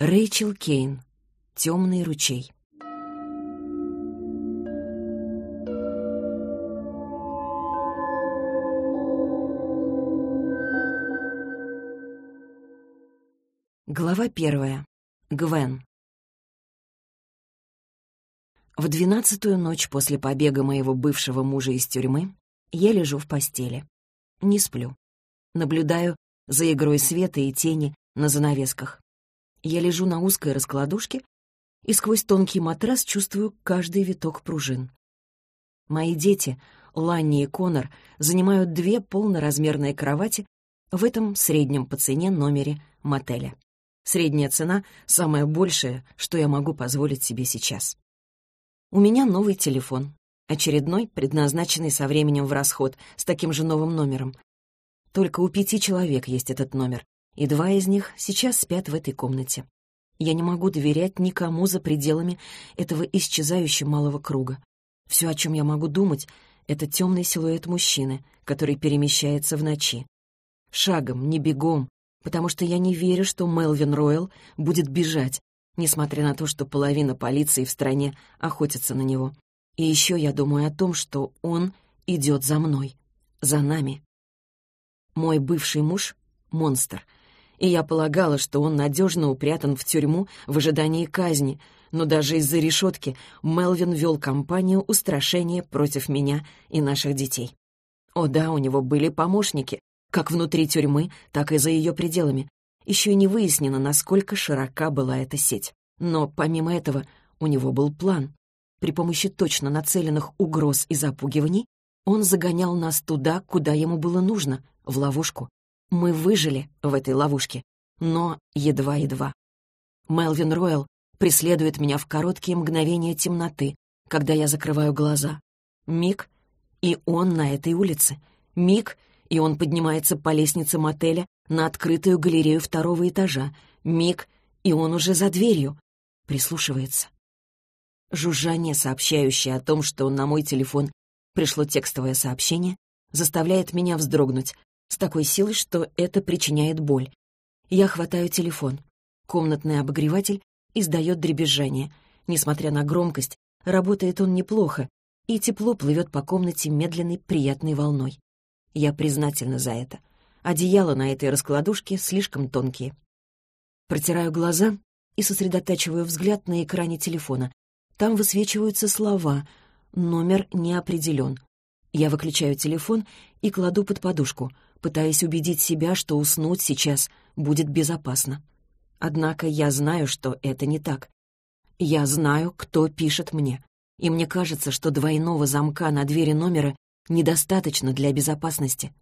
Рэйчел Кейн. «Темный ручей». Глава первая. Гвен. В двенадцатую ночь после побега моего бывшего мужа из тюрьмы я лежу в постели. Не сплю. Наблюдаю за игрой света и тени на занавесках. Я лежу на узкой раскладушке и сквозь тонкий матрас чувствую каждый виток пружин. Мои дети, Ланни и Конор, занимают две полноразмерные кровати в этом среднем по цене номере мотеля. Средняя цена — самое большее, что я могу позволить себе сейчас. У меня новый телефон. Очередной, предназначенный со временем в расход, с таким же новым номером. Только у пяти человек есть этот номер, и два из них сейчас спят в этой комнате. Я не могу доверять никому за пределами этого исчезающего малого круга. Все, о чем я могу думать, — это темный силуэт мужчины, который перемещается в ночи. Шагом, не бегом, потому что я не верю, что Мелвин Ройл будет бежать, несмотря на то, что половина полиции в стране охотится на него. И еще я думаю о том, что он идет за мной, за нами. Мой бывший муж — монстр, и я полагала, что он надежно упрятан в тюрьму в ожидании казни, но даже из-за решетки Мелвин вел кампанию устрашения против меня и наших детей. О да, у него были помощники, как внутри тюрьмы, так и за ее пределами. Еще и не выяснено, насколько широка была эта сеть. Но помимо этого у него был план. При помощи точно нацеленных угроз и запугиваний он загонял нас туда, куда ему было нужно, в ловушку. Мы выжили в этой ловушке, но едва-едва. Мелвин Ройл преследует меня в короткие мгновения темноты, когда я закрываю глаза. Миг, и он на этой улице. Миг, и он поднимается по лестнице мотеля на открытую галерею второго этажа. Миг, и он уже за дверью. Прислушивается. Жужжание, сообщающее о том, что на мой телефон пришло текстовое сообщение, заставляет меня вздрогнуть с такой силой, что это причиняет боль. Я хватаю телефон. Комнатный обогреватель издает дребезжание. Несмотря на громкость, работает он неплохо, и тепло плывет по комнате медленной приятной волной. Я признательна за это. Одеяла на этой раскладушке слишком тонкие. Протираю глаза и сосредотачиваю взгляд на экране телефона. Там высвечиваются слова. Номер не определен. Я выключаю телефон и кладу под подушку, пытаясь убедить себя, что уснуть сейчас будет безопасно. Однако я знаю, что это не так. Я знаю, кто пишет мне. И мне кажется, что двойного замка на двери номера недостаточно для безопасности.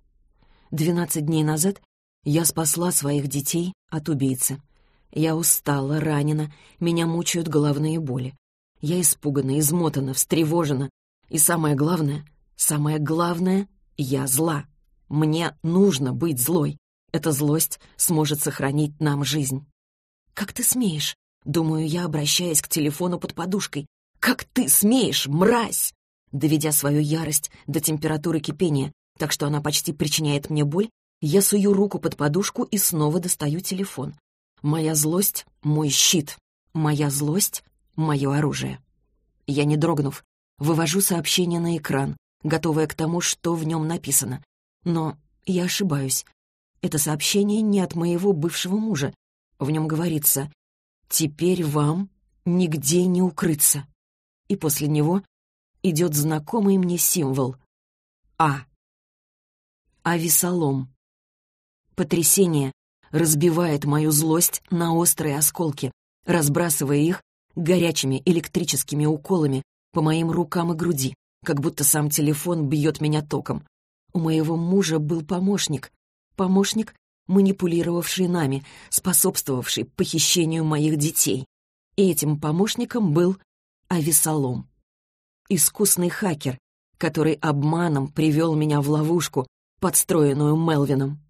Двенадцать дней назад я спасла своих детей от убийцы. Я устала, ранена, меня мучают головные боли. Я испугана, измотана, встревожена. И самое главное, самое главное, я зла. Мне нужно быть злой. Эта злость сможет сохранить нам жизнь. «Как ты смеешь?» — думаю я, обращаясь к телефону под подушкой. «Как ты смеешь, мразь!» Доведя свою ярость до температуры кипения, так что она почти причиняет мне боль, я сую руку под подушку и снова достаю телефон. Моя злость — мой щит. Моя злость — мое оружие. Я, не дрогнув, вывожу сообщение на экран, готовая к тому, что в нем написано. Но я ошибаюсь. Это сообщение не от моего бывшего мужа. В нем говорится «Теперь вам нигде не укрыться». И после него идет знакомый мне символ А. Авесолом. Потрясение разбивает мою злость на острые осколки, разбрасывая их горячими электрическими уколами по моим рукам и груди, как будто сам телефон бьет меня током. У моего мужа был помощник. Помощник, манипулировавший нами, способствовавший похищению моих детей. И этим помощником был Авесолом искусный хакер, который обманом привел меня в ловушку, подстроенную Мелвином.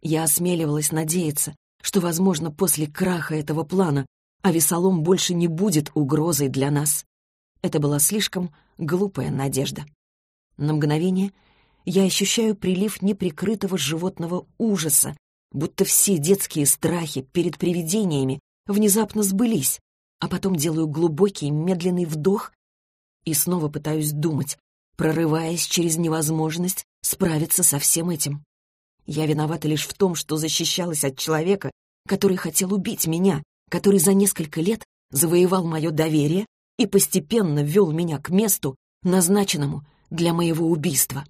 Я осмеливалась надеяться, что, возможно, после краха этого плана Авесолом больше не будет угрозой для нас. Это была слишком глупая надежда. На мгновение я ощущаю прилив неприкрытого животного ужаса, будто все детские страхи перед привидениями внезапно сбылись, а потом делаю глубокий, медленный вдох и снова пытаюсь думать, прорываясь через невозможность справиться со всем этим. Я виновата лишь в том, что защищалась от человека, который хотел убить меня, который за несколько лет завоевал мое доверие и постепенно вел меня к месту, назначенному для моего убийства.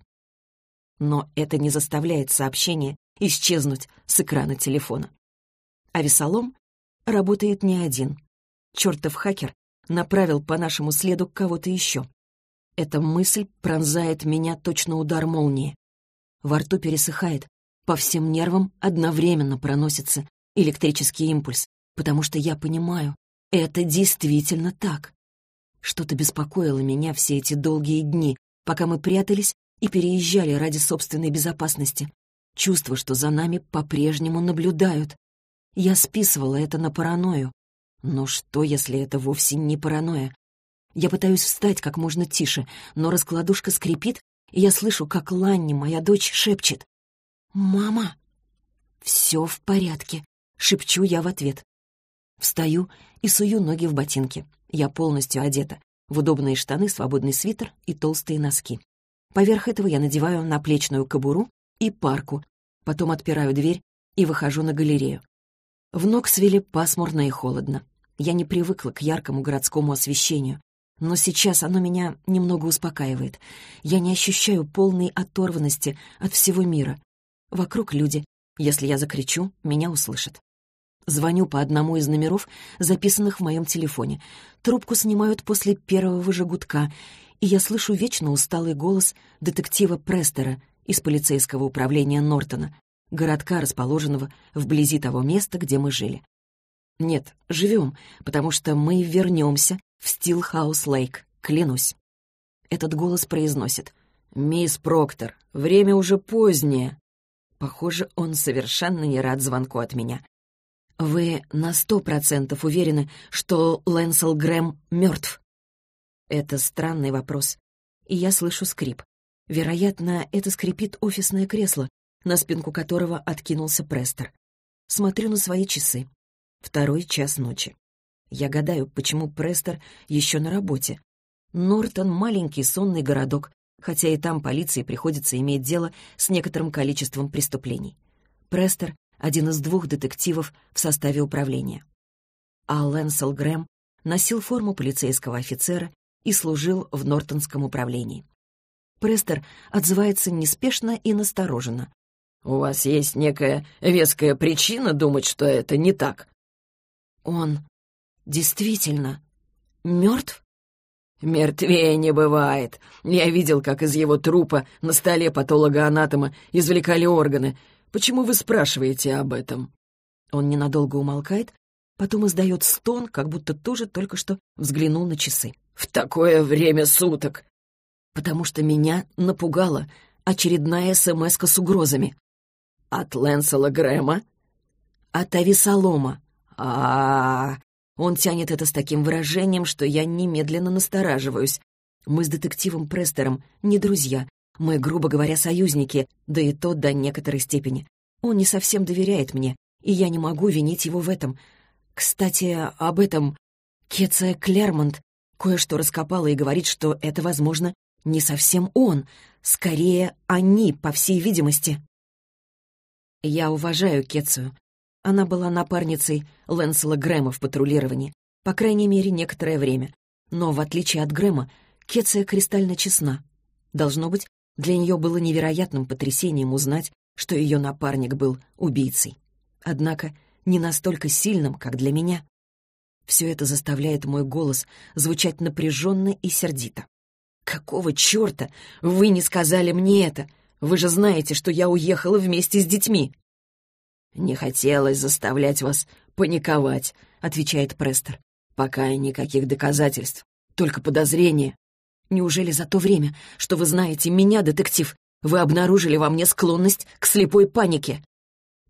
Но это не заставляет сообщение исчезнуть с экрана телефона. А Весолом работает не один. Чертов хакер направил по нашему следу кого-то еще. Эта мысль пронзает меня точно удар молнии. Во рту пересыхает, по всем нервам одновременно проносится электрический импульс, потому что я понимаю, это действительно так. Что-то беспокоило меня все эти долгие дни, пока мы прятались и переезжали ради собственной безопасности. Чувство, что за нами по-прежнему наблюдают. Я списывала это на паранойю. Но что, если это вовсе не паранойя? Я пытаюсь встать как можно тише, но раскладушка скрипит, и я слышу, как Ланни, моя дочь, шепчет. «Мама!» «Все в порядке», — шепчу я в ответ. Встаю и сую ноги в ботинки. Я полностью одета. В удобные штаны, свободный свитер и толстые носки. Поверх этого я надеваю наплечную кобуру и парку, потом отпираю дверь и выхожу на галерею. В Ноксвилле пасмурно и холодно. Я не привыкла к яркому городскому освещению, но сейчас оно меня немного успокаивает. Я не ощущаю полной оторванности от всего мира. Вокруг люди. Если я закричу, меня услышат. Звоню по одному из номеров, записанных в моем телефоне. Трубку снимают после первого же гудка, и я слышу вечно усталый голос детектива Престера из полицейского управления Нортона, городка, расположенного вблизи того места, где мы жили. Нет, живем, потому что мы вернемся в Стилхаус-Лейк, клянусь. Этот голос произносит. «Мисс Проктор, время уже позднее». Похоже, он совершенно не рад звонку от меня. «Вы на сто процентов уверены, что Лэнсел Грэм мертв?» Это странный вопрос. И я слышу скрип. Вероятно, это скрипит офисное кресло, на спинку которого откинулся Престер. Смотрю на свои часы. Второй час ночи. Я гадаю, почему Престер еще на работе. Нортон — маленький сонный городок, хотя и там полиции приходится иметь дело с некоторым количеством преступлений. Престер — один из двух детективов в составе управления. А Лэнсел Грэм носил форму полицейского офицера и служил в Нортонском управлении. Престер отзывается неспешно и настороженно. «У вас есть некая веская причина думать, что это не так?» «Он действительно мертв?» «Мертвее не бывает. Я видел, как из его трупа на столе патолога-анатома извлекали органы. Почему вы спрашиваете об этом?» Он ненадолго умолкает, потом издает стон, как будто тоже только что взглянул на часы. «В такое время суток!» «Потому что меня напугала очередная смс с угрозами». «От Лэнсела Грэма?» «От Ависалома». А, -а, а Он тянет это с таким выражением, что я немедленно настораживаюсь. Мы с детективом Престером не друзья. Мы, грубо говоря, союзники, да и то до некоторой степени. Он не совсем доверяет мне, и я не могу винить его в этом. Кстати, об этом Кеция Клермонт кое-что раскопала и говорит, что это, возможно, не совсем он, скорее они, по всей видимости. Я уважаю Кецию. Она была напарницей Лэнсела Грэма в патрулировании, по крайней мере, некоторое время. Но, в отличие от Грэма, Кеция кристально честна. Должно быть, для нее было невероятным потрясением узнать, что ее напарник был убийцей. Однако не настолько сильным, как для меня. Все это заставляет мой голос звучать напряженно и сердито. «Какого черта вы не сказали мне это? Вы же знаете, что я уехала вместе с детьми!» «Не хотелось заставлять вас паниковать», — отвечает Престер. «Пока никаких доказательств, только подозрения. Неужели за то время, что вы знаете меня, детектив, вы обнаружили во мне склонность к слепой панике?»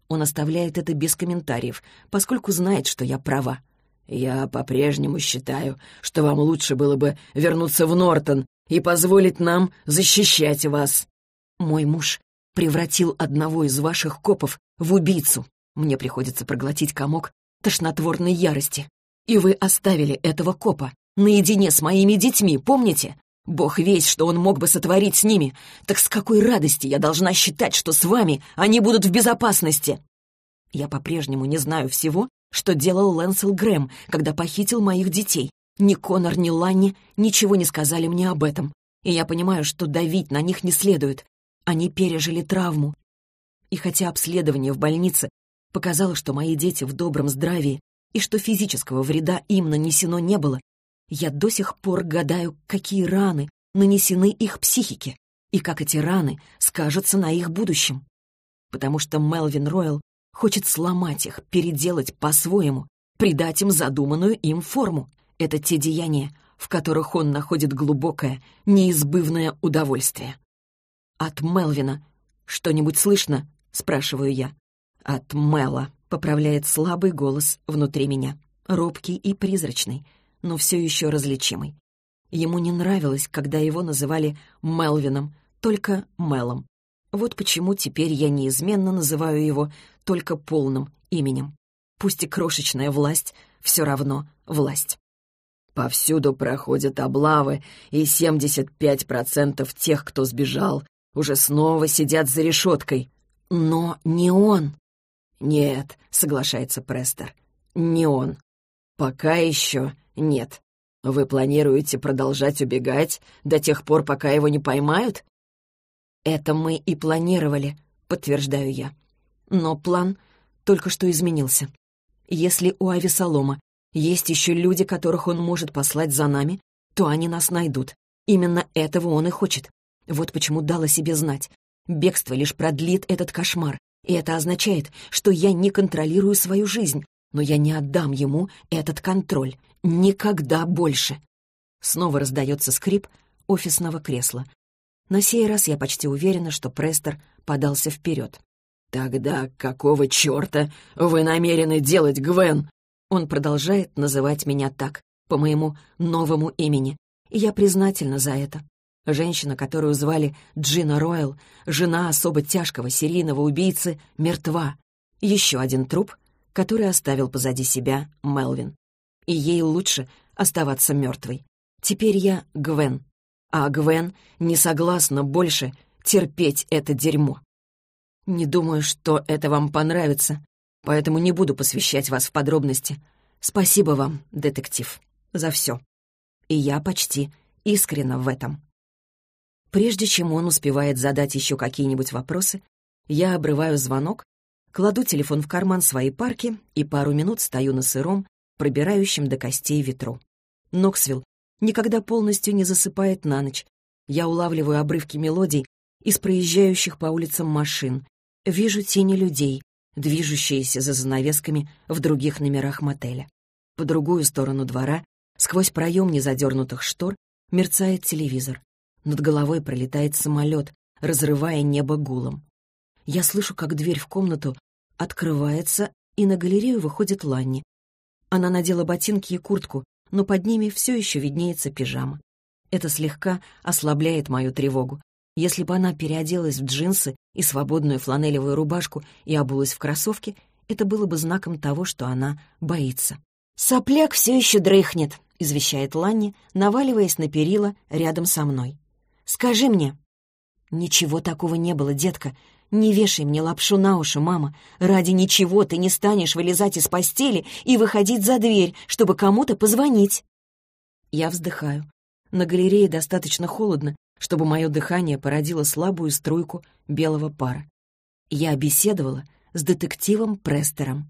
Он оставляет это без комментариев, поскольку знает, что я права. «Я по-прежнему считаю, что вам лучше было бы вернуться в Нортон и позволить нам защищать вас». «Мой муж превратил одного из ваших копов в убийцу. Мне приходится проглотить комок, тошнотворной ярости. И вы оставили этого копа наедине с моими детьми, помните? Бог весь, что он мог бы сотворить с ними. Так с какой радости я должна считать, что с вами они будут в безопасности? Я по-прежнему не знаю всего, что делал Лэнсел Грэм, когда похитил моих детей. Ни Конор, ни Ланни ничего не сказали мне об этом. И я понимаю, что давить на них не следует. Они пережили травму. И хотя обследование в больнице показало, что мои дети в добром здравии и что физического вреда им нанесено не было, я до сих пор гадаю, какие раны нанесены их психике и как эти раны скажутся на их будущем. Потому что Мелвин Ройл хочет сломать их, переделать по-своему, придать им задуманную им форму. Это те деяния, в которых он находит глубокое, неизбывное удовольствие. «От Мелвина что-нибудь слышно?» — спрашиваю я. «От Мела», — поправляет слабый голос внутри меня, робкий и призрачный, но все еще различимый. Ему не нравилось, когда его называли Мелвином, только Мелом. Вот почему теперь я неизменно называю его только полным именем. Пусть и крошечная власть, все равно власть. Повсюду проходят облавы, и 75% тех, кто сбежал, уже снова сидят за решеткой. Но не он. «Нет», — соглашается Престер, — «не он. Пока еще нет. Вы планируете продолжать убегать до тех пор, пока его не поймают?» «Это мы и планировали», — подтверждаю я. Но план только что изменился. Если у Авесолома есть еще люди, которых он может послать за нами, то они нас найдут. Именно этого он и хочет. Вот почему дал о себе знать. Бегство лишь продлит этот кошмар, и это означает, что я не контролирую свою жизнь, но я не отдам ему этот контроль. Никогда больше. Снова раздается скрип офисного кресла. На сей раз я почти уверена, что Престер подался вперед. «Тогда какого черта вы намерены делать, Гвен?» Он продолжает называть меня так, по моему новому имени, и я признательна за это. Женщина, которую звали Джина Ройл, жена особо тяжкого серийного убийцы, мертва. Еще один труп, который оставил позади себя Мелвин. И ей лучше оставаться мертвой. Теперь я Гвен. А Гвен не согласна больше терпеть это дерьмо. Не думаю, что это вам понравится, поэтому не буду посвящать вас в подробности. Спасибо вам, детектив, за все. И я почти искренна в этом. Прежде чем он успевает задать еще какие-нибудь вопросы, я обрываю звонок, кладу телефон в карман своей парки и пару минут стою на сыром, пробирающем до костей ветру. Ноксвилл никогда полностью не засыпает на ночь. Я улавливаю обрывки мелодий из проезжающих по улицам машин, вижу тени людей, движущиеся за занавесками в других номерах мотеля. По другую сторону двора, сквозь проем незадернутых штор, мерцает телевизор. Над головой пролетает самолет, разрывая небо гулом. Я слышу, как дверь в комнату открывается, и на галерею выходит Ланни. Она надела ботинки и куртку, но под ними все еще виднеется пижама. Это слегка ослабляет мою тревогу. Если бы она переоделась в джинсы и свободную фланелевую рубашку и обулась в кроссовки, это было бы знаком того, что она боится. «Сопляк все еще дрыхнет», — извещает Ланни, наваливаясь на перила рядом со мной. «Скажи мне». «Ничего такого не было, детка. Не вешай мне лапшу на уши, мама. Ради ничего ты не станешь вылезать из постели и выходить за дверь, чтобы кому-то позвонить». Я вздыхаю. На галерее достаточно холодно, чтобы мое дыхание породило слабую струйку белого пара. Я беседовала с детективом Престером.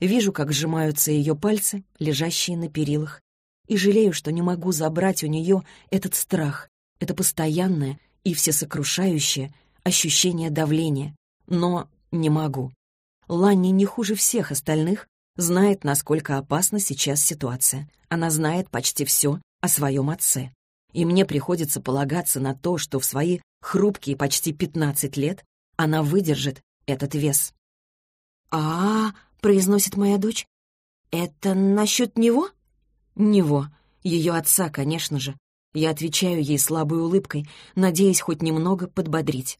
Вижу, как сжимаются ее пальцы, лежащие на перилах, и жалею, что не могу забрать у нее этот страх, это постоянное и всесокрушающее ощущение давления. Но не могу. Ланни не хуже всех остальных знает, насколько опасна сейчас ситуация. Она знает почти все о своем отце и мне приходится полагаться на то, что в свои хрупкие почти пятнадцать лет она выдержит этот вес. -а произносит моя дочь, — «это насчет него?» «Него. Ее отца, конечно же». Я отвечаю ей слабой улыбкой, надеясь хоть немного подбодрить.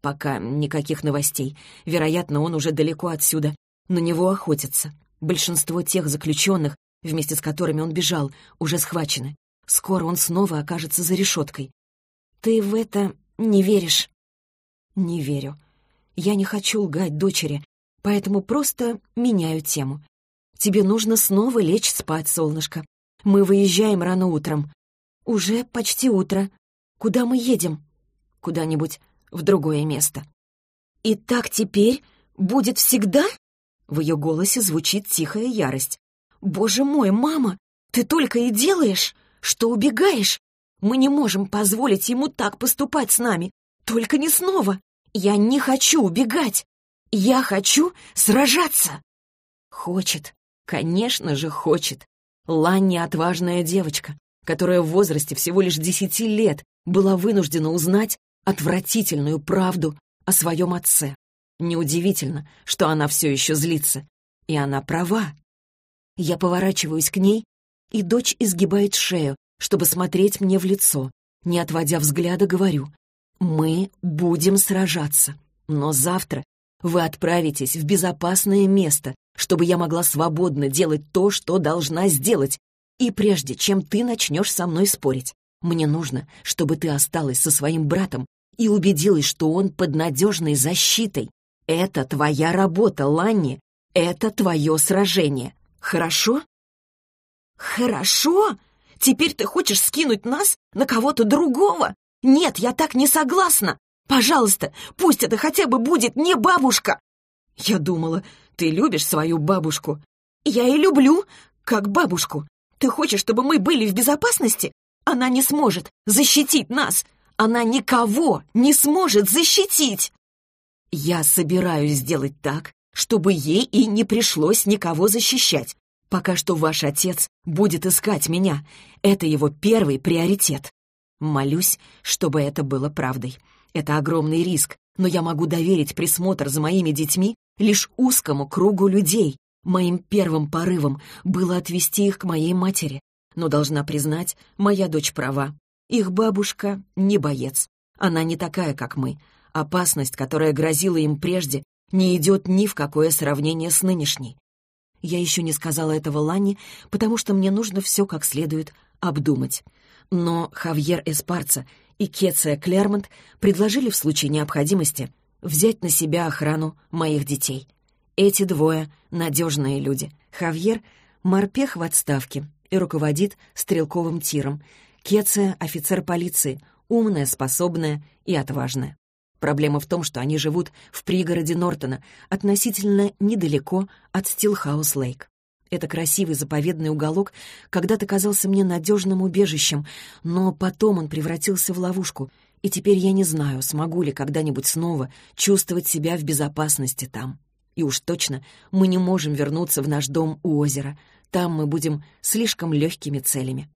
Пока никаких новостей. Вероятно, он уже далеко отсюда. На него охотятся. Большинство тех заключенных, вместе с которыми он бежал, уже схвачены. Скоро он снова окажется за решеткой. Ты в это не веришь? Не верю. Я не хочу лгать дочери, поэтому просто меняю тему. Тебе нужно снова лечь спать, солнышко. Мы выезжаем рано утром. Уже почти утро. Куда мы едем? Куда-нибудь в другое место. И так теперь будет всегда? В ее голосе звучит тихая ярость. «Боже мой, мама, ты только и делаешь, что убегаешь. Мы не можем позволить ему так поступать с нами. Только не снова. Я не хочу убегать. Я хочу сражаться. Хочет. Конечно же, хочет. Ланни — отважная девочка, которая в возрасте всего лишь десяти лет была вынуждена узнать отвратительную правду о своем отце. Неудивительно, что она все еще злится. И она права. Я поворачиваюсь к ней, и дочь изгибает шею, чтобы смотреть мне в лицо. Не отводя взгляда, говорю, «Мы будем сражаться, но завтра вы отправитесь в безопасное место, чтобы я могла свободно делать то, что должна сделать. И прежде чем ты начнешь со мной спорить, мне нужно, чтобы ты осталась со своим братом и убедилась, что он под надежной защитой. Это твоя работа, Ланни. Это твое сражение. Хорошо? Хорошо? Теперь ты хочешь скинуть нас на кого-то другого? Нет, я так не согласна. Пожалуйста, пусть это хотя бы будет не бабушка. Я думала, ты любишь свою бабушку. Я и люблю, как бабушку. Ты хочешь, чтобы мы были в безопасности? Она не сможет защитить нас. Она никого не сможет защитить. Я собираюсь сделать так, чтобы ей и не пришлось никого защищать. Пока что ваш отец будет искать меня. Это его первый приоритет. Молюсь, чтобы это было правдой. Это огромный риск, но я могу доверить присмотр за моими детьми лишь узкому кругу людей. Моим первым порывом было отвести их к моей матери. Но должна признать, моя дочь права. Их бабушка не боец. Она не такая, как мы. Опасность, которая грозила им прежде, не идет ни в какое сравнение с нынешней. Я еще не сказала этого Ланне, потому что мне нужно все как следует обдумать. Но Хавьер Эспарца и Кеция Клермонт предложили в случае необходимости взять на себя охрану моих детей. Эти двое — надежные люди. Хавьер — морпех в отставке и руководит стрелковым тиром. Кеция — офицер полиции, умная, способная и отважная. Проблема в том, что они живут в пригороде Нортона, относительно недалеко от Стилхаус-Лейк. Это красивый заповедный уголок когда-то казался мне надежным убежищем, но потом он превратился в ловушку, и теперь я не знаю, смогу ли когда-нибудь снова чувствовать себя в безопасности там. И уж точно мы не можем вернуться в наш дом у озера. Там мы будем слишком легкими целями.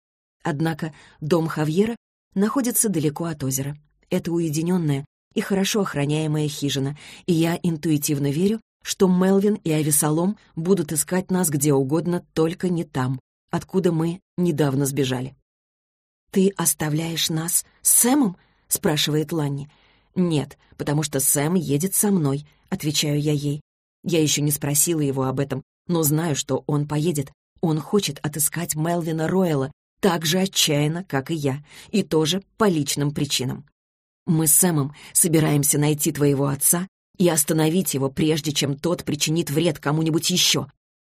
Однако дом Хавьера находится далеко от озера. Это уединенная, и хорошо охраняемая хижина, и я интуитивно верю, что Мелвин и Авесолом будут искать нас где угодно, только не там, откуда мы недавно сбежали. «Ты оставляешь нас с Сэмом?» — спрашивает Ланни. «Нет, потому что Сэм едет со мной», — отвечаю я ей. Я еще не спросила его об этом, но знаю, что он поедет. Он хочет отыскать Мелвина Ройла так же отчаянно, как и я, и тоже по личным причинам. Мы с Сэмом собираемся найти твоего отца и остановить его, прежде чем тот причинит вред кому-нибудь еще,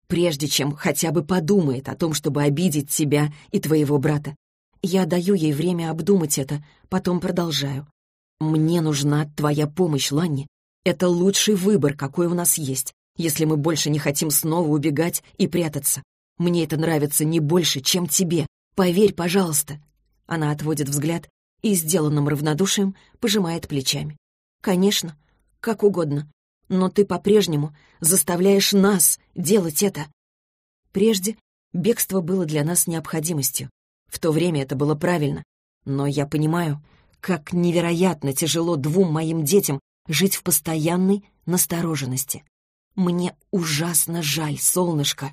прежде чем хотя бы подумает о том, чтобы обидеть тебя и твоего брата. Я даю ей время обдумать это, потом продолжаю. Мне нужна твоя помощь, Ланни. Это лучший выбор, какой у нас есть, если мы больше не хотим снова убегать и прятаться. Мне это нравится не больше, чем тебе. Поверь, пожалуйста. Она отводит взгляд и сделанным равнодушием пожимает плечами. «Конечно, как угодно, но ты по-прежнему заставляешь нас делать это». Прежде бегство было для нас необходимостью. В то время это было правильно. Но я понимаю, как невероятно тяжело двум моим детям жить в постоянной настороженности. Мне ужасно жаль, солнышко.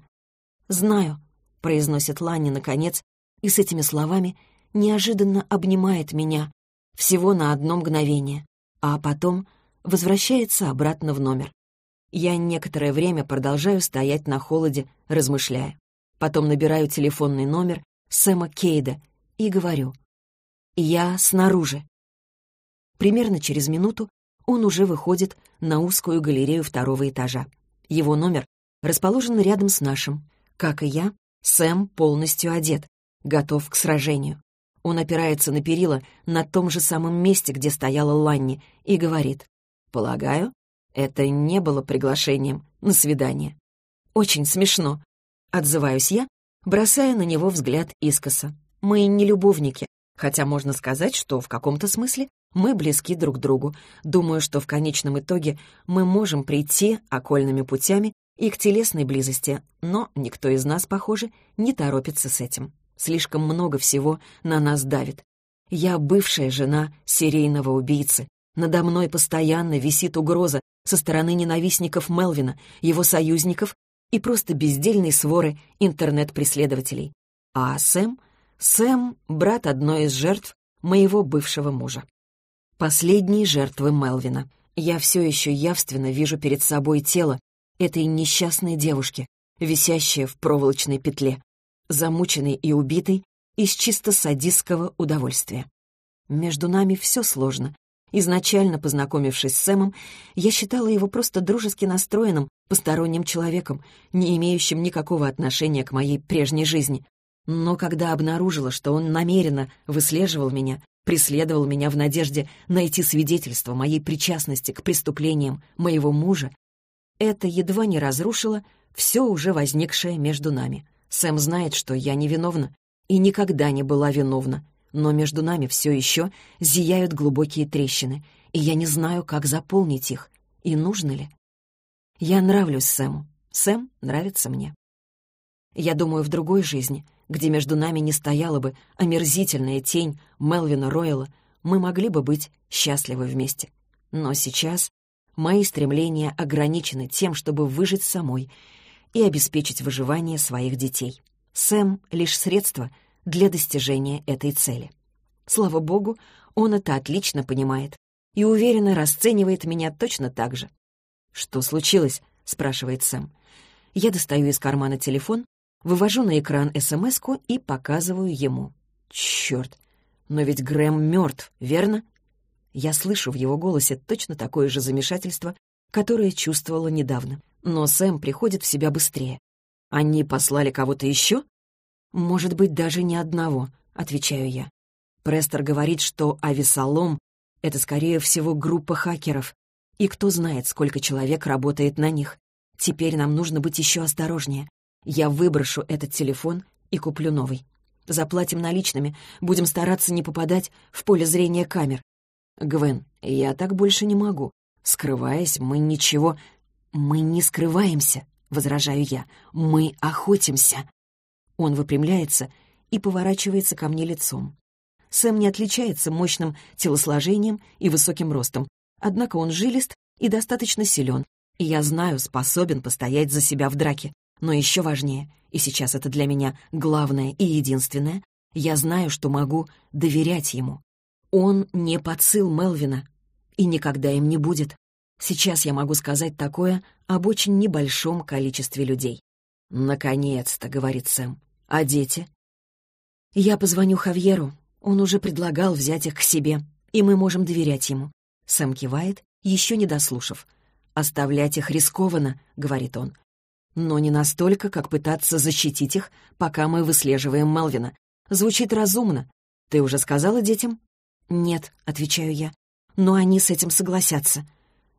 «Знаю», — произносит Ланни наконец, и с этими словами неожиданно обнимает меня, всего на одно мгновение, а потом возвращается обратно в номер. Я некоторое время продолжаю стоять на холоде, размышляя. Потом набираю телефонный номер Сэма Кейда и говорю. «Я снаружи». Примерно через минуту он уже выходит на узкую галерею второго этажа. Его номер расположен рядом с нашим. Как и я, Сэм полностью одет, готов к сражению. Он опирается на перила на том же самом месте, где стояла Ланни, и говорит, «Полагаю, это не было приглашением на свидание». «Очень смешно», — отзываюсь я, бросая на него взгляд искоса. «Мы не любовники, хотя можно сказать, что в каком-то смысле мы близки друг другу. Думаю, что в конечном итоге мы можем прийти окольными путями и к телесной близости, но никто из нас, похоже, не торопится с этим. Слишком много всего на нас давит. Я бывшая жена серийного убийцы. Надо мной постоянно висит угроза со стороны ненавистников Мелвина, его союзников и просто бездельной своры интернет-преследователей. А Сэм? Сэм — брат одной из жертв моего бывшего мужа. Последней жертвы Мелвина. Я все еще явственно вижу перед собой тело этой несчастной девушки, висящее в проволочной петле замученный и убитый, из чисто садистского удовольствия. Между нами все сложно. Изначально, познакомившись с Сэмом, я считала его просто дружески настроенным, посторонним человеком, не имеющим никакого отношения к моей прежней жизни. Но когда обнаружила, что он намеренно выслеживал меня, преследовал меня в надежде найти свидетельство моей причастности к преступлениям моего мужа, это едва не разрушило все уже возникшее между нами — Сэм знает, что я невиновна и никогда не была виновна, но между нами все еще зияют глубокие трещины, и я не знаю, как заполнить их, и нужно ли. Я нравлюсь Сэму, Сэм нравится мне. Я думаю, в другой жизни, где между нами не стояла бы омерзительная тень Мелвина Ройла, мы могли бы быть счастливы вместе. Но сейчас мои стремления ограничены тем, чтобы выжить самой и обеспечить выживание своих детей. Сэм — лишь средство для достижения этой цели. Слава богу, он это отлично понимает и уверенно расценивает меня точно так же. «Что случилось?» — спрашивает Сэм. Я достаю из кармана телефон, вывожу на экран смс и показываю ему. «Черт! Но ведь Грэм мертв, верно?» Я слышу в его голосе точно такое же замешательство, которое чувствовала недавно. Но Сэм приходит в себя быстрее. «Они послали кого-то еще?» «Может быть, даже не одного», — отвечаю я. Престер говорит, что Авесолом — это, скорее всего, группа хакеров. И кто знает, сколько человек работает на них. Теперь нам нужно быть еще осторожнее. Я выброшу этот телефон и куплю новый. Заплатим наличными, будем стараться не попадать в поле зрения камер. Гвен, я так больше не могу. Скрываясь, мы ничего... «Мы не скрываемся», — возражаю я. «Мы охотимся». Он выпрямляется и поворачивается ко мне лицом. Сэм не отличается мощным телосложением и высоким ростом, однако он жилист и достаточно силен, и я знаю, способен постоять за себя в драке. Но еще важнее, и сейчас это для меня главное и единственное, я знаю, что могу доверять ему. Он не подсыл Мелвина и никогда им не будет. Сейчас я могу сказать такое об очень небольшом количестве людей. «Наконец-то», — говорит Сэм. «А дети?» «Я позвоню Хавьеру. Он уже предлагал взять их к себе, и мы можем доверять ему». Сэм кивает, еще не дослушав. «Оставлять их рискованно», — говорит он. «Но не настолько, как пытаться защитить их, пока мы выслеживаем Мелвина. Звучит разумно. Ты уже сказала детям?» «Нет», — отвечаю я. «Но они с этим согласятся.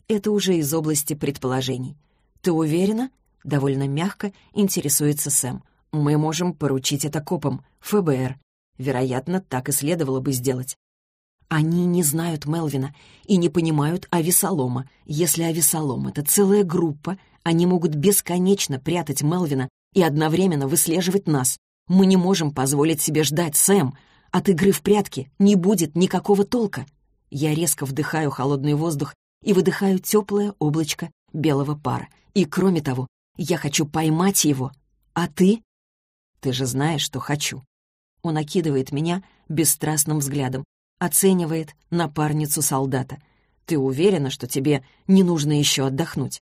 Это уже из области предположений. «Ты уверена?» — довольно мягко интересуется Сэм. «Мы можем поручить это копам, ФБР. Вероятно, так и следовало бы сделать». Они не знают Мелвина и не понимают Авесолома. Если Авесолом — это целая группа, они могут бесконечно прятать Мелвина и одновременно выслеживать нас. Мы не можем позволить себе ждать, Сэм. От игры в прятки не будет никакого толка. Я резко вдыхаю холодный воздух и выдыхаю теплое облачко белого пара. И кроме того, я хочу поймать его. А ты? Ты же знаешь, что хочу. Он окидывает меня бесстрастным взглядом, оценивает напарницу солдата. Ты уверена, что тебе не нужно еще отдохнуть?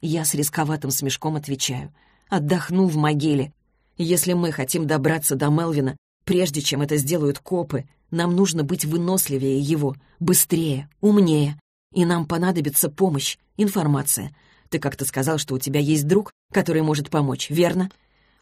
Я с рисковатым смешком отвечаю. «Отдохну в могиле. Если мы хотим добраться до Мелвина, прежде чем это сделают копы, нам нужно быть выносливее его, быстрее, умнее. И нам понадобится помощь, информация. Ты как-то сказал, что у тебя есть друг, который может помочь, верно?»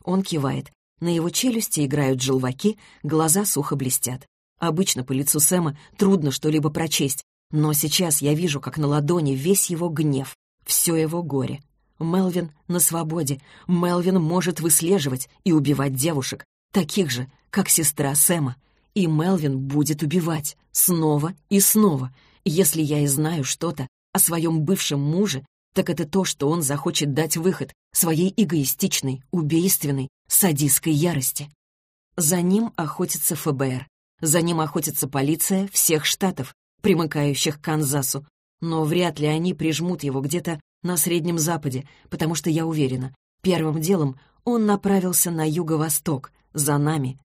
Он кивает. На его челюсти играют желваки, глаза сухо блестят. Обычно по лицу Сэма трудно что-либо прочесть, но сейчас я вижу, как на ладони весь его гнев, все его горе. Мелвин на свободе. Мелвин может выслеживать и убивать девушек, таких же, как сестра Сэма. И Мелвин будет убивать снова и снова. Если я и знаю что-то о своем бывшем муже, так это то, что он захочет дать выход своей эгоистичной, убийственной, садистской ярости. За ним охотится ФБР. За ним охотится полиция всех штатов, примыкающих к Канзасу. Но вряд ли они прижмут его где-то на Среднем Западе, потому что я уверена, первым делом он направился на юго-восток, за нами.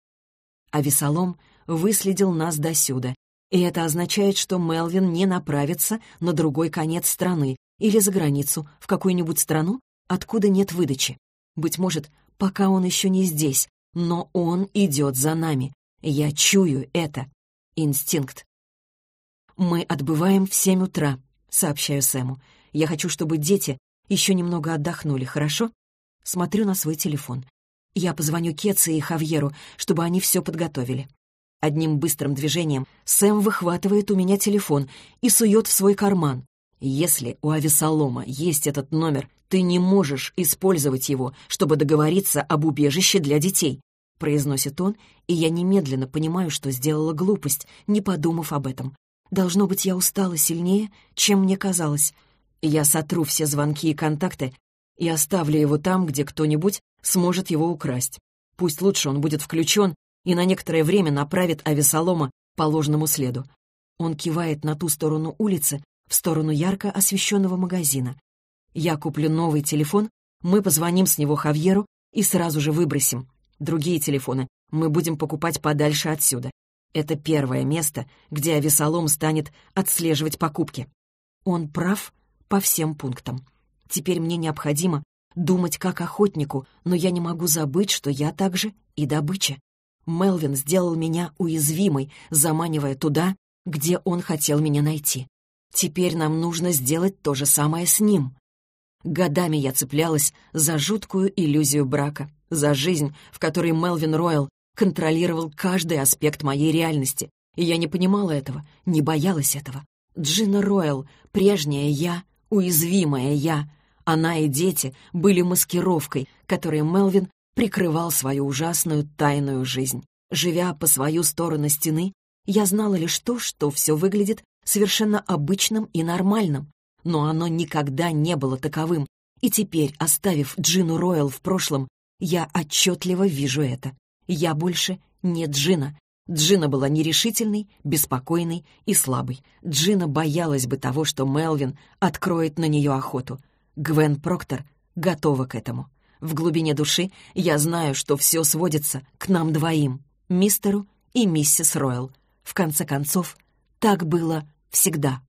А Весолом выследил нас досюда, и это означает, что Мелвин не направится на другой конец страны или за границу, в какую-нибудь страну, откуда нет выдачи. Быть может, пока он еще не здесь, но он идет за нами. Я чую это. Инстинкт. «Мы отбываем в семь утра», — сообщаю Сэму. «Я хочу, чтобы дети еще немного отдохнули, хорошо?» Смотрю на свой телефон. Я позвоню Кетце и Хавьеру, чтобы они все подготовили. Одним быстрым движением Сэм выхватывает у меня телефон и сует в свой карман. Если у Авесолома есть этот номер, ты не можешь использовать его, чтобы договориться об убежище для детей, произносит он, и я немедленно понимаю, что сделала глупость, не подумав об этом. Должно быть, я устала сильнее, чем мне казалось. Я сотру все звонки и контакты и оставлю его там, где кто-нибудь сможет его украсть. Пусть лучше он будет включен и на некоторое время направит Авесолома по ложному следу. Он кивает на ту сторону улицы, в сторону ярко освещенного магазина. Я куплю новый телефон, мы позвоним с него Хавьеру и сразу же выбросим. Другие телефоны мы будем покупать подальше отсюда. Это первое место, где Авесолом станет отслеживать покупки. Он прав по всем пунктам. Теперь мне необходимо думать как охотнику, но я не могу забыть, что я также и добыча. Мелвин сделал меня уязвимой, заманивая туда, где он хотел меня найти. Теперь нам нужно сделать то же самое с ним. Годами я цеплялась за жуткую иллюзию брака, за жизнь, в которой Мелвин Ройл контролировал каждый аспект моей реальности, и я не понимала этого, не боялась этого. Джина Ройл, прежняя я, уязвимая я, она и дети были маскировкой, которой Мелвин прикрывал свою ужасную тайную жизнь. Живя по свою сторону стены, я знала лишь то, что все выглядит совершенно обычным и нормальным, но оно никогда не было таковым, и теперь, оставив Джину Ройл в прошлом, я отчетливо вижу это. Я больше не Джина. Джина была нерешительной, беспокойной и слабой. Джина боялась бы того, что Мелвин откроет на нее охоту. Гвен Проктор готова к этому. В глубине души я знаю, что все сводится к нам двоим, мистеру и миссис Ройл. В конце концов, так было всегда.